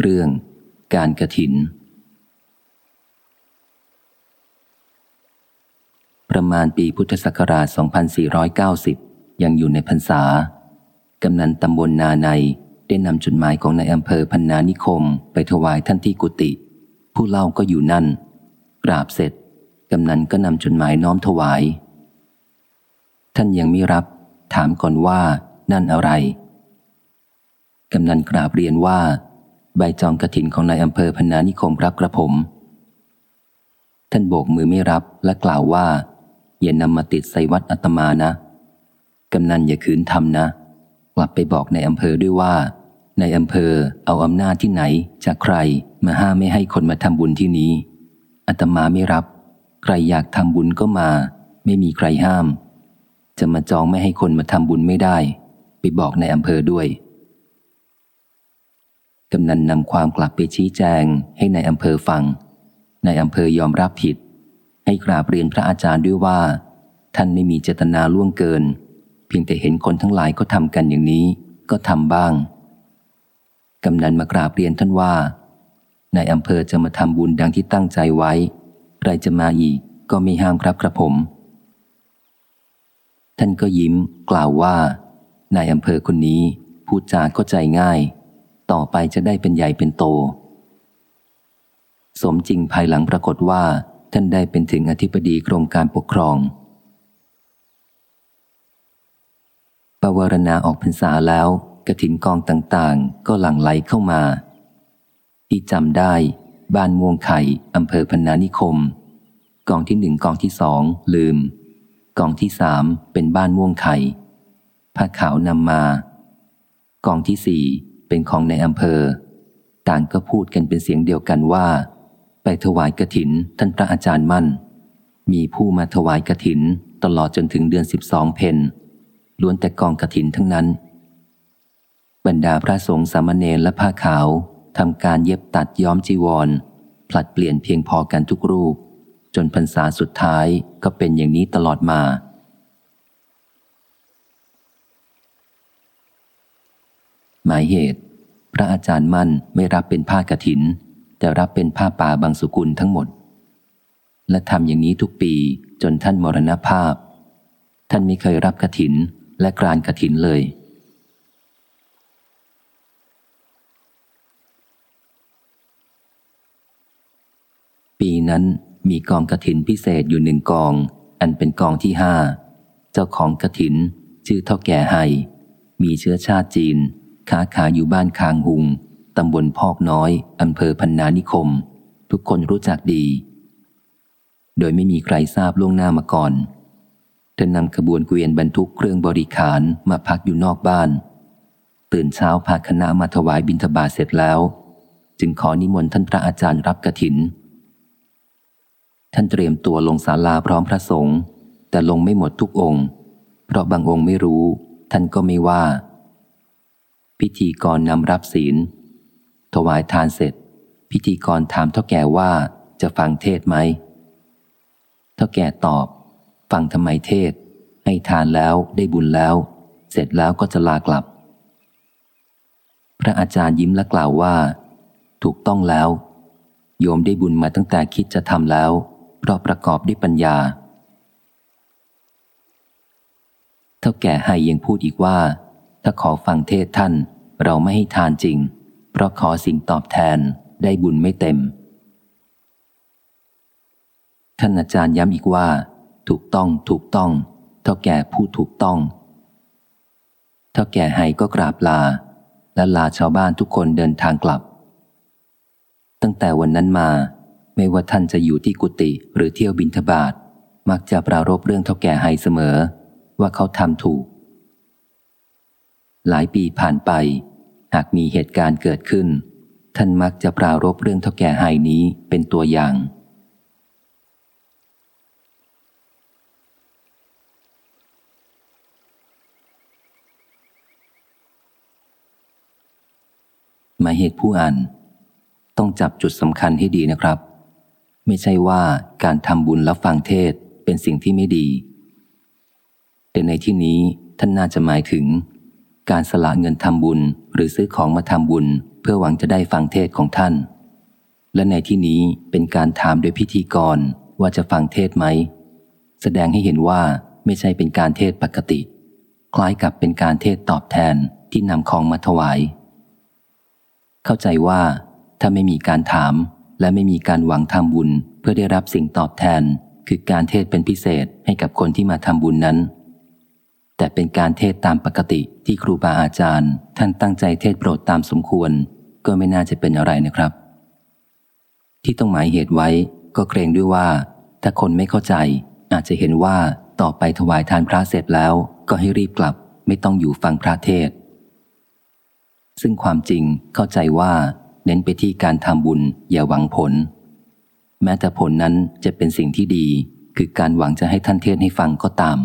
เรื่องการกระถิน ประมาณปีพุทธศักราช 2490 ยังอยู่ในพรรษากำนันตำบลนาในได้นำจดหมายของนายอำเภอพันนานิคม ไปถวายท่านที่กุฏิผู้เล่าก็อยู่นั่น กราบเสร็จ กำนันก็นำจดหมายน้อมถวาย ท่านยังไม่รับ ถามก่อนว่านั่นอะไร กำนันกราบเรียนว่า ใบจองกระถินของนายอำเภอพนานิคมรับกระผม ท่านโบกมือไม่รับและกล่าวว่า อย่านำมาติดใส่วัดอัตมานะ กำนันอย่าคืนทำนะ กลับไปบอกในอำเภอด้วยว่า ในอำเภอเอาอำนาจที่ไหนจากใครมาห้ามไม่ให้คนมาทำบุญที่นี้อัตมาไม่รับ ใครอยากทำบุญก็มา ไม่มีใครห้าม จะมาจองไม่ให้คนมาทำบุญไม่ได้ ไปบอกในอำเภอด้วย กำนันนำความกลับไปชี้แจงให้ในอำเภอฟัง ในอำเภอยอมรับผิด ให้กราบเรียนพระอาจารย์ด้วยว่า ท่านไม่มีเจตนาล่วงเกิน เพียงแต่เห็นคนทั้งหลายก็ทำกันอย่างนี้ก็ทำบ้าง กำนันมากราบเรียนท่านว่า ในอำเภอจะมาทำบุญดังที่ตั้งใจไว้ใครจะมาอีกก็ไม่ห้ามครับกระผม ท่านก็ยิ้มกล่าวว่านายอำเภอคนนี้พูดจาเข้าใจง่าย ต่อไปจะได้เป็นใหญ่เป็นโต สมจริงภายหลังปรากฏว่า ท่านได้เป็นถึงอธิบดีกรมการปกครอง ปวารณาออกพรรษาแล้วกระถินกองต่างๆ ก็หลั่งไหลเข้ามา ที่จำได้ บ้านม่วงไข่อำเภอพนานิคม กองที่หนึ่งกองที่สองลืม กองที่สามเป็นบ้านม่วงไข่ผ้าขาวนำมา กองที่สี่ เป็นของในอำเภอ ต่างก็พูดกันเป็นเสียงเดียวกันว่า ไปถวายกระถินท่านพระอาจารย์มั่น มีผู้มาถวายกระถินตลอดจนถึงเดือนสิบสองเพนล้วนแต่กองกระถินทั้งนั้น บรรดาพระสงฆ์สามเณรและผ้าขาวทำการเย็บตัดย้อมจีวร ผลัดเปลี่ยนเพียงพอกันทุกรูป จนพรรษาสุดท้ายก็เป็นอย่างนี้ตลอดมา หมายเหตุ พระอาจารย์มั่นไม่รับเป็นผ้ากรถิน แต่รับเป็นผ้าป่าบางสุกุลทั้งหมด และทำอย่างนี้ทุกปีจนท่านมรณภาพ ท่านไม่เคยรับกรถินและกรานกรถินเลย ปีนั้นมีกองกระถินพิเศษอยู่หนึ่งกอง อันเป็นกองที่ห้า เจ้าของกระถินชื่อเท่าแก่ไฮมีเชื้อชาติจีน ค้าขายอยู่บ้านคางหุงตำบลพอกน้อยอำเภอพันนานิคม ทุกคนรู้จักดี โดยไม่มีใครทราบล่วงหน้ามาก่อนเธอนำขบวนเกวียนบรรทุกเครื่องบริขารมาพักอยู่นอกบ้าน ตื่นเช้าพาคณะมาถวายบิณฑบาตเสร็จแล้ว จึงขอนิมนต์ท่านพระอาจารย์รับกระถิน ท่านเตรียมตัวลงศาลาพร้อมพระสงฆ์แต่ลงไม่หมดทุกองค์ เพราะบางองค์ไม่รู้ ท่านก็ไม่ว่า พิธีกรนำรับศีล ถวายทานเสร็จ พิธีกรถามเท่าแก่ว่าจะฟังเทศไหมเท่าแก่ตอบ ฟังทำไมเทศ ให้ทานแล้วได้บุญแล้ว เสร็จแล้วก็จะลากลับ พระอาจารย์ยิ้มและกล่าวว่า ถูกต้องแล้ว โยมได้บุญมาตั้งแต่คิดจะทำแล้ว เพราะประกอบด้วยปัญญา เท่าแก่ให้ยังพูดอีกว่า ถ้าขอฟังเทศท่าน เราไม่ให้ทานจริง เพราะขอสิ่งตอบแทนได้บุญไม่เต็ม ท่านอาจารย์ย้ำอีกว่า ถูกต้องถูกต้อง เท่าแก่พูดถูกต้อง เท่าแก่ให้ก็กราบลา และลาชาวบ้านทุกคนเดินทางกลับ ตั้งแต่วันนั้นมา ไม่ว่าท่านจะอยู่ที่กุฏิหรือเที่ยวบินทบาทมักจะปรารบเรื่องเท่าแก่ไฮเสมอ ว่าเขาทำถูก หลายปีผ่านไป หากมีเหตุการณ์เกิดขึ้น ท่านมักจะปรารบเรื่องเท่าแก่ไฮนี้เป็นตัวอย่าง หมายเหตุผู้อ่านต้องจับจุดสำคัญให้ดีนะครับ ไม่ใช่ว่าการทำบุญแล้วฟังเทศเป็นสิ่งที่ไม่ดี แต่ในที่นี้ท่านน่าจะหมายถึง การสละเงินทำบุญหรือซื้อของมาทำบุญ เพื่อหวังจะได้ฟังเทศของท่าน และในที่นี้เป็นการถามโดยพิธีกรว่าจะฟังเทศไหม แสดงให้เห็นว่าไม่ใช่เป็นการเทศปกติ คล้ายกับเป็นการเทศตอบแทนที่นำของมาถวาย เข้าใจว่าถ้าไม่มีการถามและไม่มีการหวังทำบุญเพื่อได้รับสิ่งตอบแทน คือการเทศเป็นพิเศษให้กับคนที่มาทำบุญนั้น แต่เป็นการเทศตามปกติที่ครูบาอาจารย์ ท่านตั้งใจเทศโปรดตามสมควร ก็ไม่น่าจะเป็นอะไรนะครับ ที่ต้องหมายเหตุไว้ก็เกรงด้วยว่า ถ้าคนไม่เข้าใจ อาจจะเห็นว่าต่อไปถวายทานพระเสร็จแล้วก็ให้รีบกลับ ไม่ต้องอยู่ฟังพระเทศ ซึ่งความจริงเข้าใจว่า เน้นไปที่การทำบุญอย่าหวังผล แม้แต่ผลนั้นจะเป็นสิ่งที่ดี คือการหวังจะให้ท่านเทศให้ฟังก็ตาม